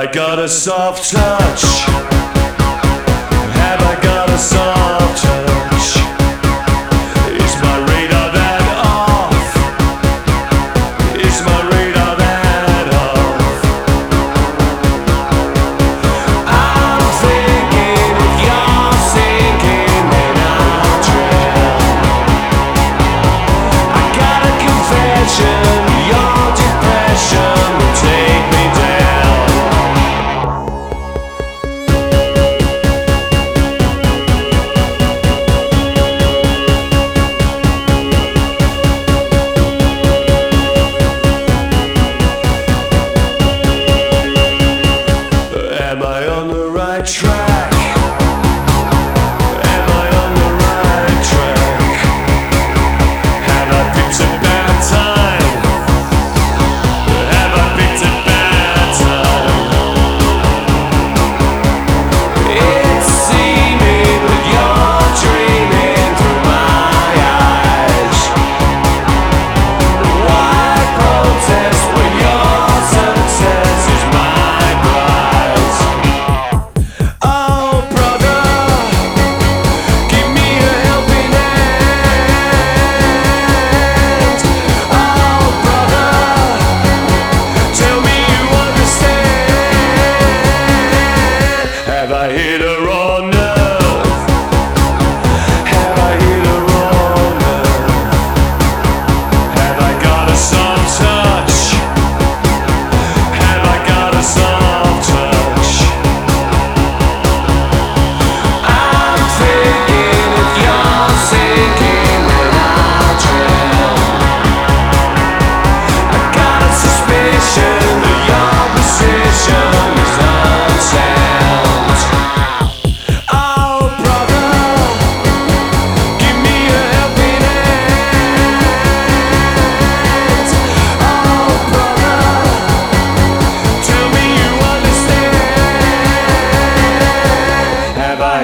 I got a soft touch? Have I got a soft I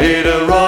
later on.